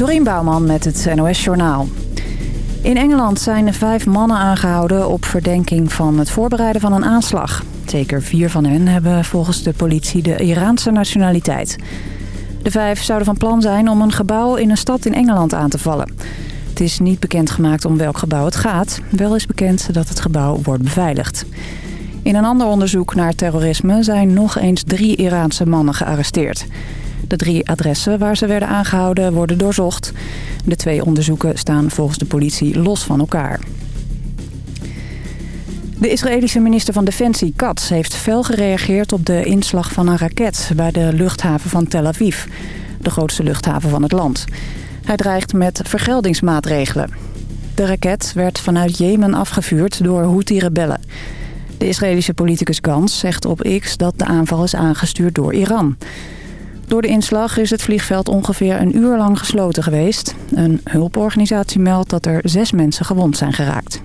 Dorien Bouwman met het NOS Journaal. In Engeland zijn vijf mannen aangehouden op verdenking van het voorbereiden van een aanslag. Zeker vier van hen hebben volgens de politie de Iraanse nationaliteit. De vijf zouden van plan zijn om een gebouw in een stad in Engeland aan te vallen. Het is niet bekendgemaakt om welk gebouw het gaat. Wel is bekend dat het gebouw wordt beveiligd. In een ander onderzoek naar terrorisme zijn nog eens drie Iraanse mannen gearresteerd. De drie adressen waar ze werden aangehouden worden doorzocht. De twee onderzoeken staan volgens de politie los van elkaar. De Israëlische minister van Defensie, Katz, heeft fel gereageerd op de inslag van een raket bij de luchthaven van Tel Aviv. De grootste luchthaven van het land. Hij dreigt met vergeldingsmaatregelen. De raket werd vanuit Jemen afgevuurd door Houthi-rebellen. De Israëlische politicus Gans zegt op X dat de aanval is aangestuurd door Iran. Door de inslag is het vliegveld ongeveer een uur lang gesloten geweest. Een hulporganisatie meldt dat er zes mensen gewond zijn geraakt.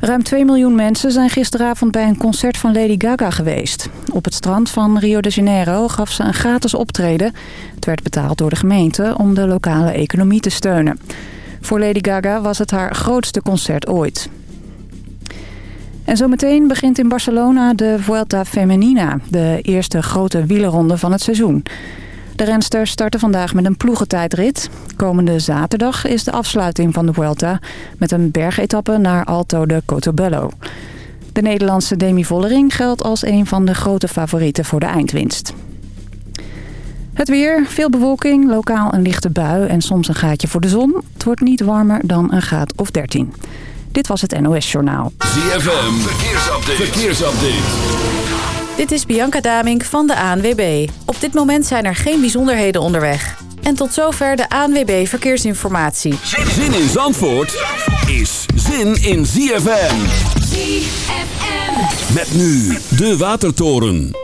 Ruim 2 miljoen mensen zijn gisteravond bij een concert van Lady Gaga geweest. Op het strand van Rio de Janeiro gaf ze een gratis optreden. Het werd betaald door de gemeente om de lokale economie te steunen. Voor Lady Gaga was het haar grootste concert ooit. En zometeen begint in Barcelona de Vuelta Femenina, de eerste grote wielerronde van het seizoen. De rensters starten vandaag met een ploegentijdrit. Komende zaterdag is de afsluiting van de Vuelta met een bergetappe naar Alto de Cotobello. De Nederlandse Demi Vollering geldt als een van de grote favorieten voor de eindwinst. Het weer, veel bewolking, lokaal een lichte bui en soms een gaatje voor de zon. Het wordt niet warmer dan een graad of 13. Dit was het NOS Journaal. ZFM, verkeersupdate. verkeersupdate. Dit is Bianca Damink van de ANWB. Op dit moment zijn er geen bijzonderheden onderweg. En tot zover de ANWB Verkeersinformatie. Zin in Zandvoort is zin in ZFM. ZFM. Met nu de Watertoren.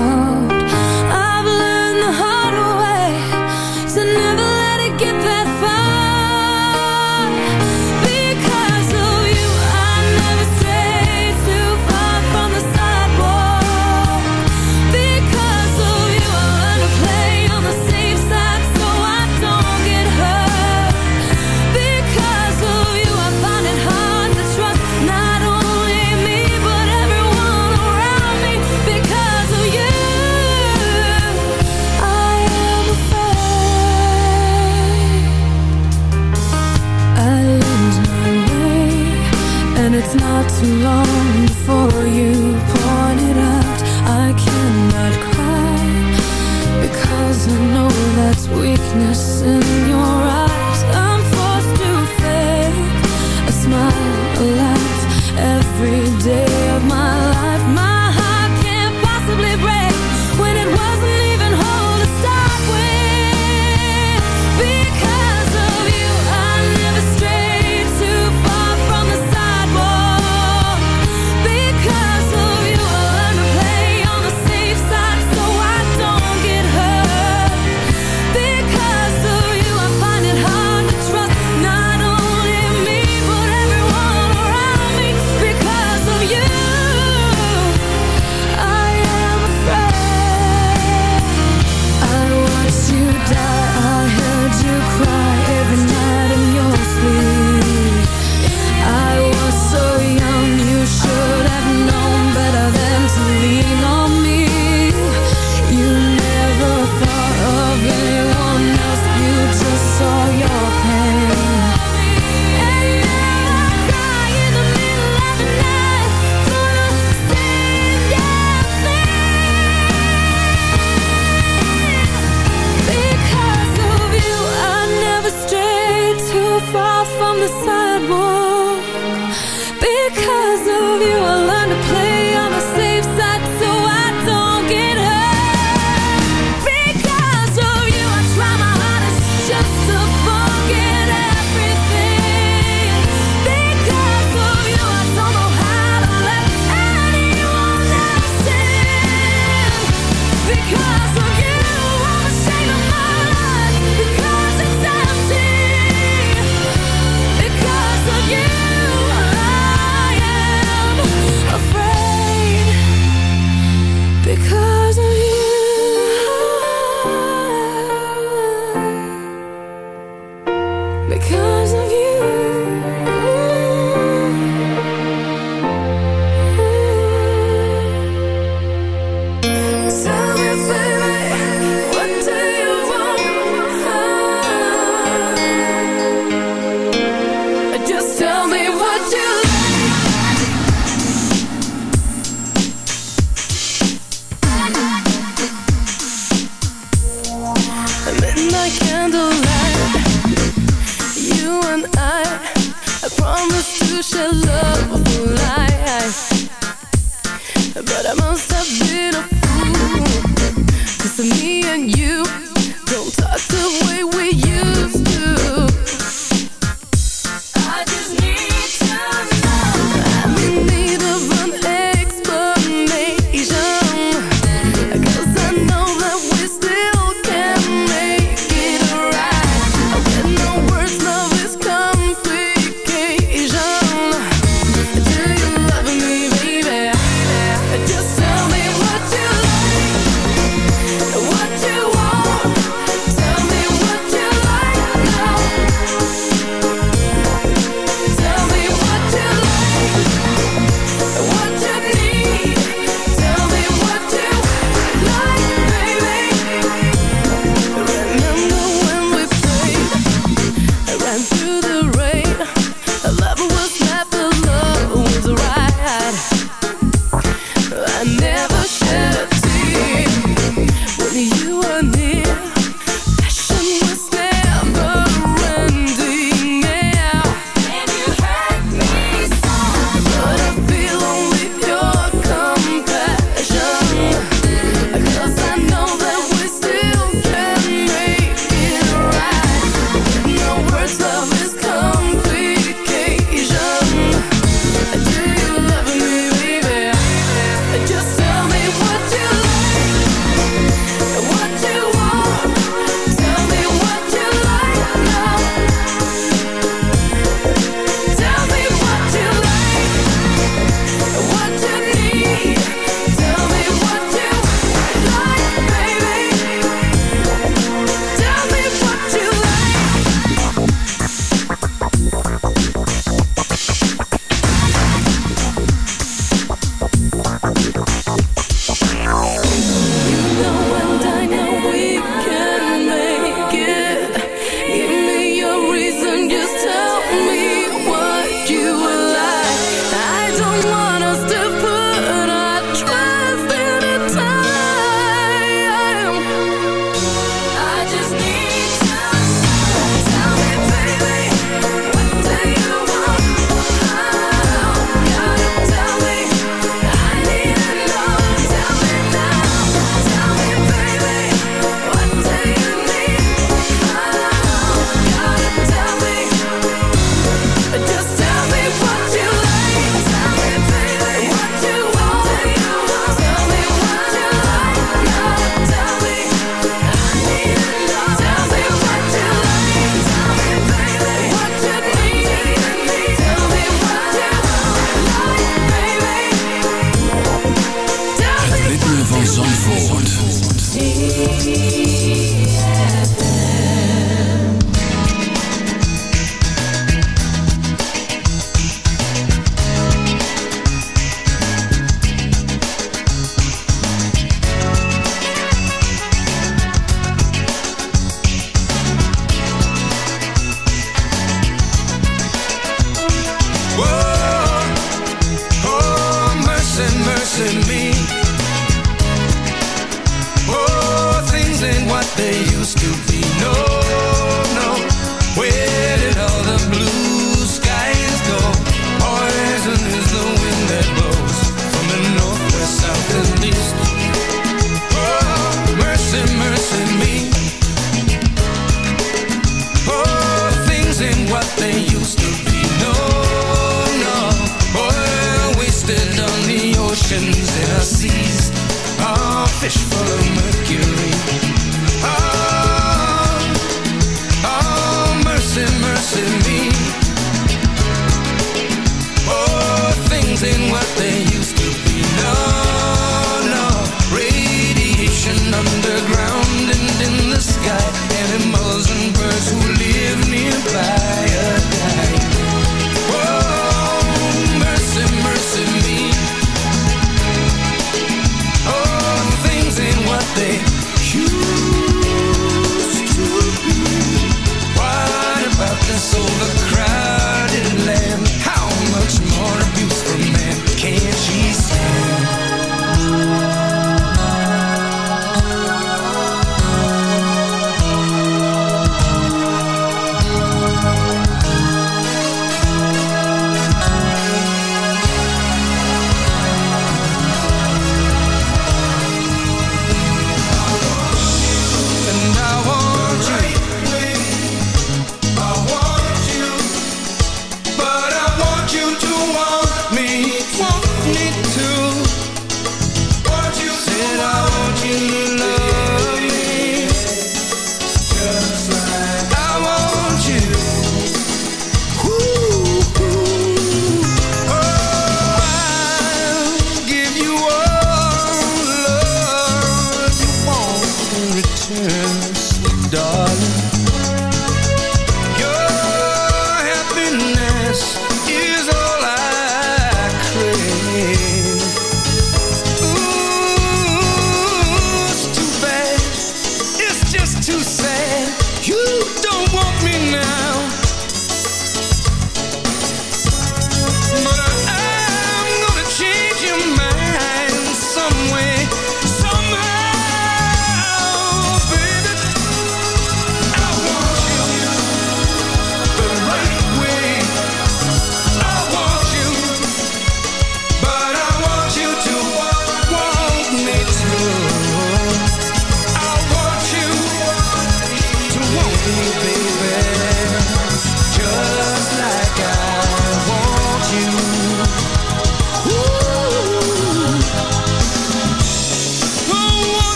because of you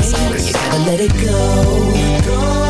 Girl, you gotta let it go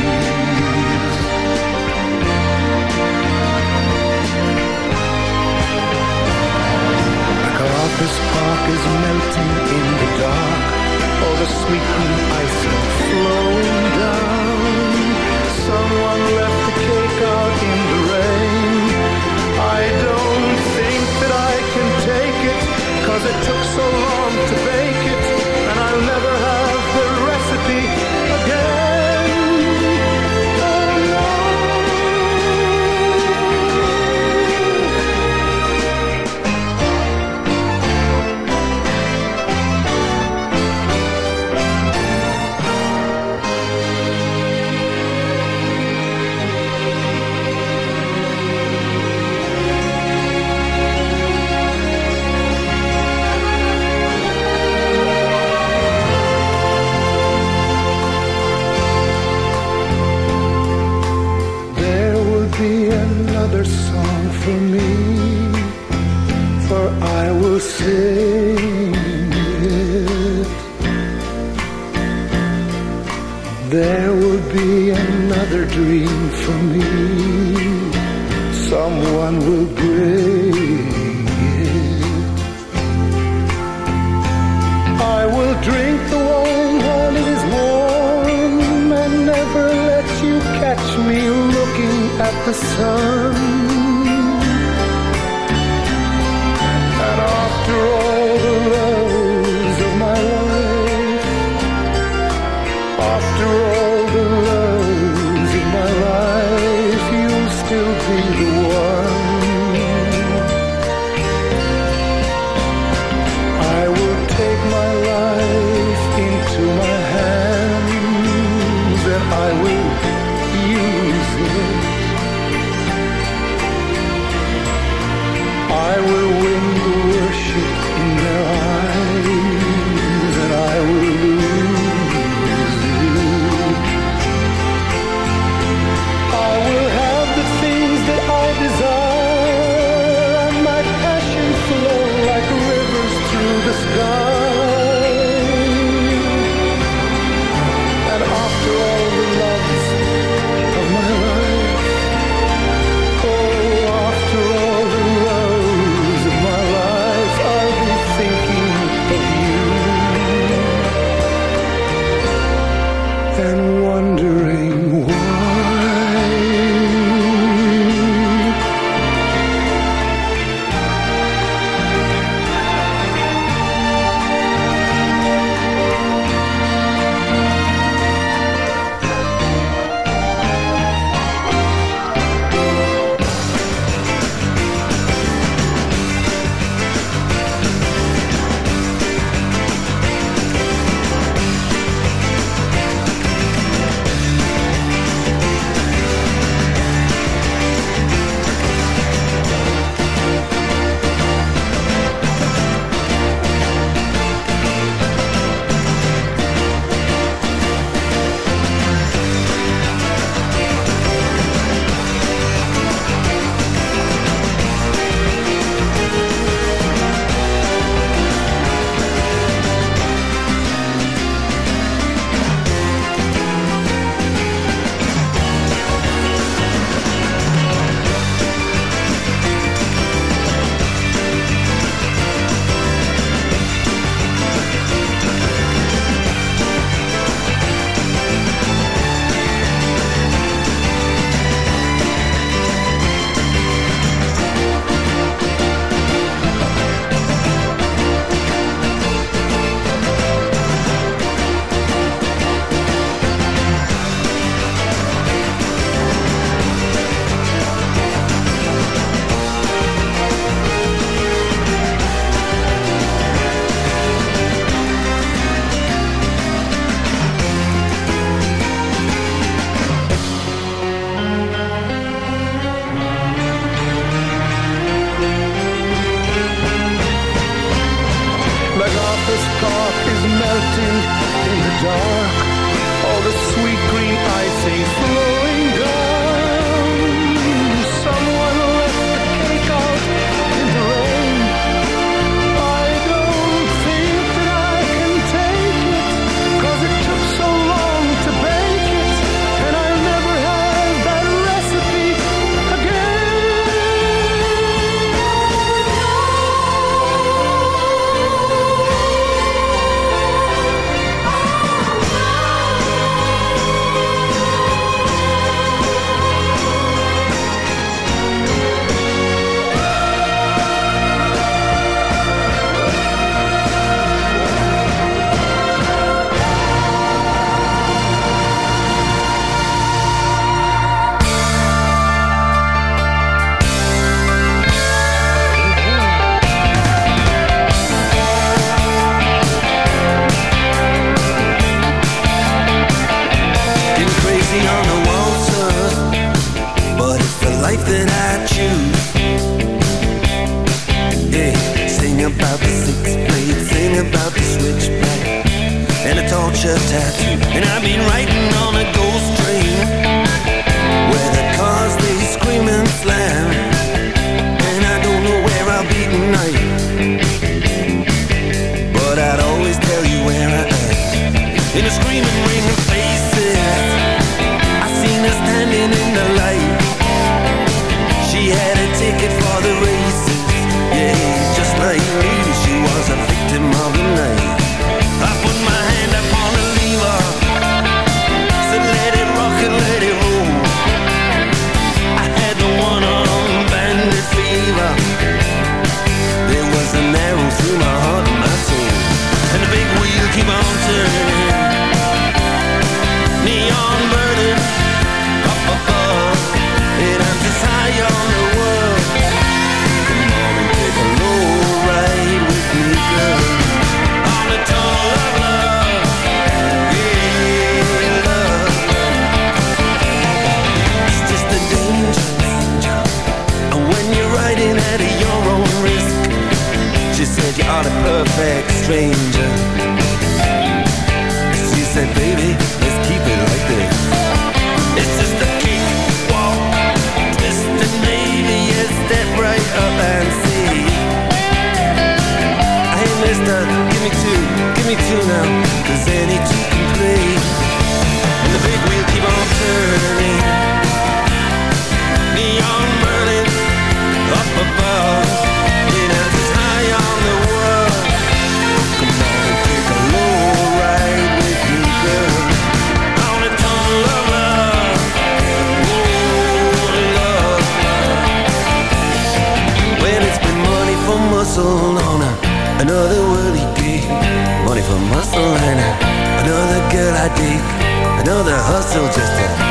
This park is melting in the dark. All the sweet green will win. future tattoo. And I've been writing on a ghost train. stranger. She said, baby, let's keep it like this. It's just a cakewalk Twist and maybe you step right up and see. Hey, mister, give me two, give me two now. hustle on her. Another worldly gig. Money for muscle and Another girl I dig. Another hustle just to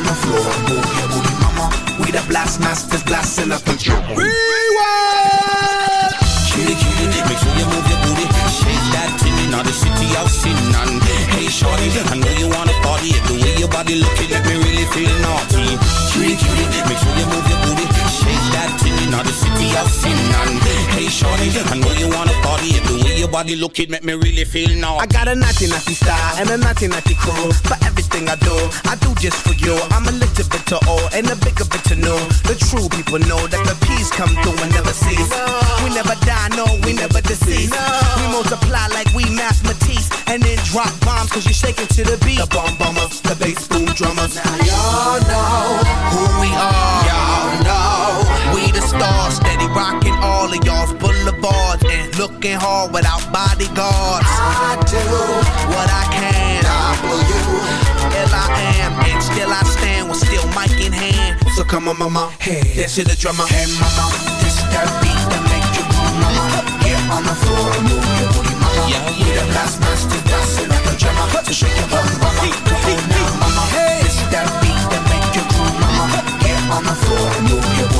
on the floor. Move your booty, mama. We the blast masters, blasting up the drum. Rewind. Cutie, cutie, make sure you move your booty. Shake that titty, now the city I've seen none. Hey, shorty, I know you wanna party. If the way your body looking, let me really feel naughty. Cutie, cutie, make sure you move your booty. Shake that in the city of sin. And hey, shorty, I know you wanna party. The way your body looking make me really feel naughty. I got a naughty naughty style and a naughty naughty crew. For everything I do, I do just for you. I'm a little bit to all and a bigger bit to know. The true people know that the peace come through and never cease. We never die, no, we never decease. We multiply like we mathematics and then drop bombs cause you're shaking to the beat. The bomb bombers, the bass boom drummers. Now y'all know who we are. Y'all know we the stars, steady rocking all of y'all's boulevards and looking hard without bodyguards. I do what I can. W L I am, and still I stand with still mic in hand. So come on, mama, hey, dance to the drummer. Hey, mama, this that beat that make you move, mama. Get on the floor and move your booty, mama. Yeah, yeah. We the last masters dancing like a drummer. So shake your bum, mama. Come on now, mama. Hey, this that beat that make you move, mama. Get on the floor and move your booty,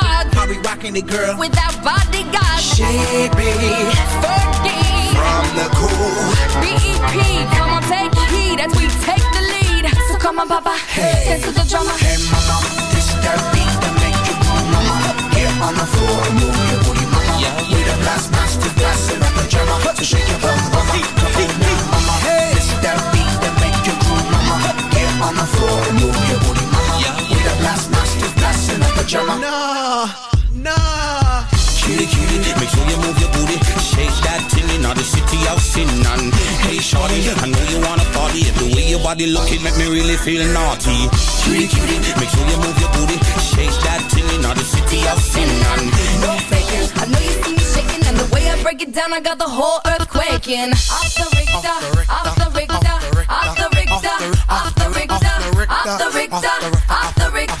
How we rocking it, girl. Without bodyguards, She be Fergie, from the cool. BEP. Come on, take heed as we take the lead. So come on, Papa, dance to the drummer. Hey mama, this that beat that make you move, mama. Get on the floor and move your booty, mama. We the blast masters, blasting like a drummer. So shake your bum, mama. Come on now, mama. This that beat that make you move, mama. Get on the floor and move your booty, mama. We the blast masters, blasting like a drummer. Nah, nah. Cutie, sure you move your booty. Shake that thing in the city of sin. And hey, shorty, I know you wanna party. The way your body looking make me really feel naughty. Cutie, cutie, make sure you move your booty. Shake that thing in the city of sin. And No faking. I know you see me shaking, and the way I break it down, I got the whole earth quaking. Off the Richter, off the Richter, off the Richter, off the Richter, off the Richter, off the Richter.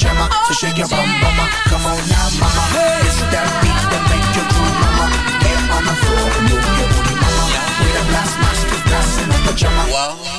Blasting like. So shake your bum, mama. Come on now, mama. This that beat that make you move, mama. Get on the floor and move your booty, mama. We the blast masters, blasting like a drummer.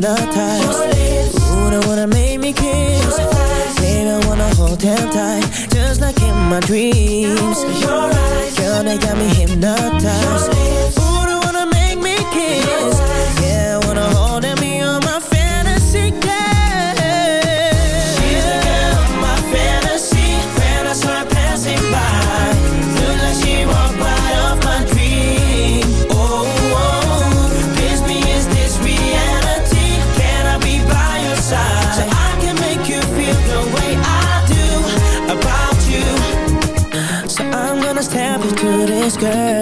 They got me hypnotized. Ooh, they wanna make me kiss. Baby, I wanna hold them tight, just like in my dreams. Girl, they got me hypnotized. So